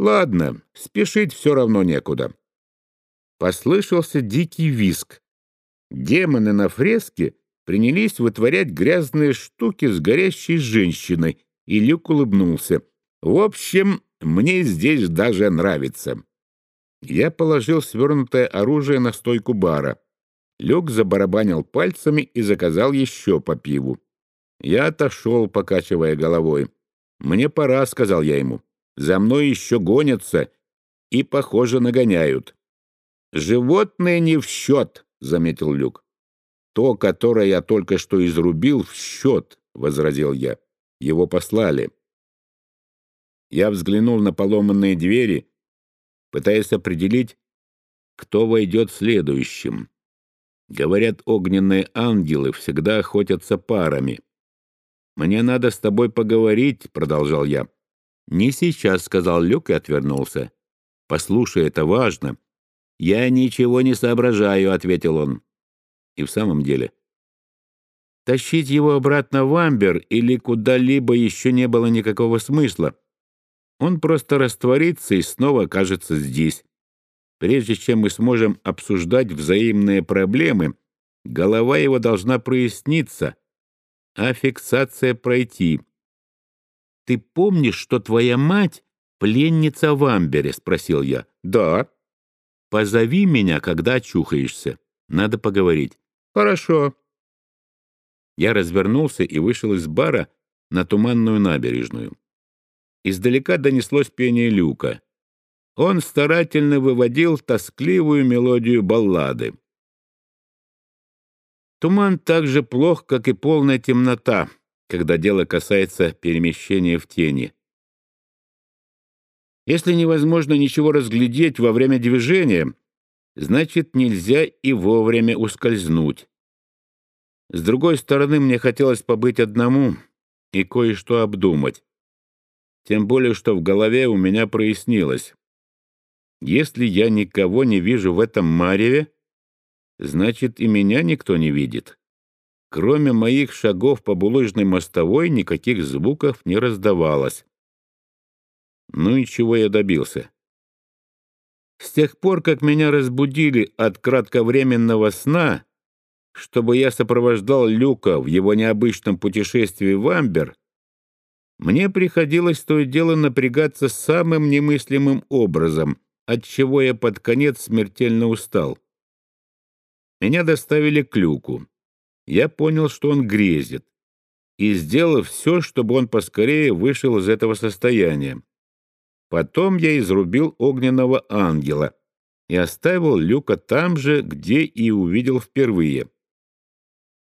Ладно, спешить все равно некуда. Послышался дикий виск. Демоны на фреске принялись вытворять грязные штуки с горящей женщиной, и Люк улыбнулся. «В общем, мне здесь даже нравится». Я положил свернутое оружие на стойку бара. Люк забарабанил пальцами и заказал еще по пиву. Я отошел, покачивая головой. «Мне пора», — сказал я ему. «За мной еще гонятся и, похоже, нагоняют». «Животные не в счет», — заметил Люк. «То, которое я только что изрубил, в счет», — возразил я. «Его послали». Я взглянул на поломанные двери, пытаясь определить, кто войдет следующим. Говорят, огненные ангелы всегда охотятся парами. «Мне надо с тобой поговорить», — продолжал я. «Не сейчас», — сказал Люк и отвернулся. «Послушай, это важно». «Я ничего не соображаю», — ответил он. И в самом деле, тащить его обратно в Амбер или куда-либо еще не было никакого смысла. Он просто растворится и снова окажется здесь. Прежде чем мы сможем обсуждать взаимные проблемы, голова его должна проясниться, а фиксация пройти. «Ты помнишь, что твоя мать — пленница в Амбере?» — спросил я. «Да». «Позови меня, когда очухаешься. Надо поговорить». «Хорошо». Я развернулся и вышел из бара на туманную набережную. Издалека донеслось пение люка. Он старательно выводил тоскливую мелодию баллады. Туман так же плох, как и полная темнота, когда дело касается перемещения в тени. Если невозможно ничего разглядеть во время движения, значит, нельзя и вовремя ускользнуть. С другой стороны, мне хотелось побыть одному и кое-что обдумать. Тем более, что в голове у меня прояснилось. Если я никого не вижу в этом мареве, значит, и меня никто не видит. Кроме моих шагов по булыжной мостовой никаких звуков не раздавалось. Ну и чего я добился? С тех пор, как меня разбудили от кратковременного сна, чтобы я сопровождал Люка в его необычном путешествии в Амбер, мне приходилось то и дело напрягаться самым немыслимым образом, от чего я под конец смертельно устал. Меня доставили к люку. Я понял, что он грезит, и сделал все, чтобы он поскорее вышел из этого состояния. Потом я изрубил огненного ангела и оставил люка там же, где и увидел впервые.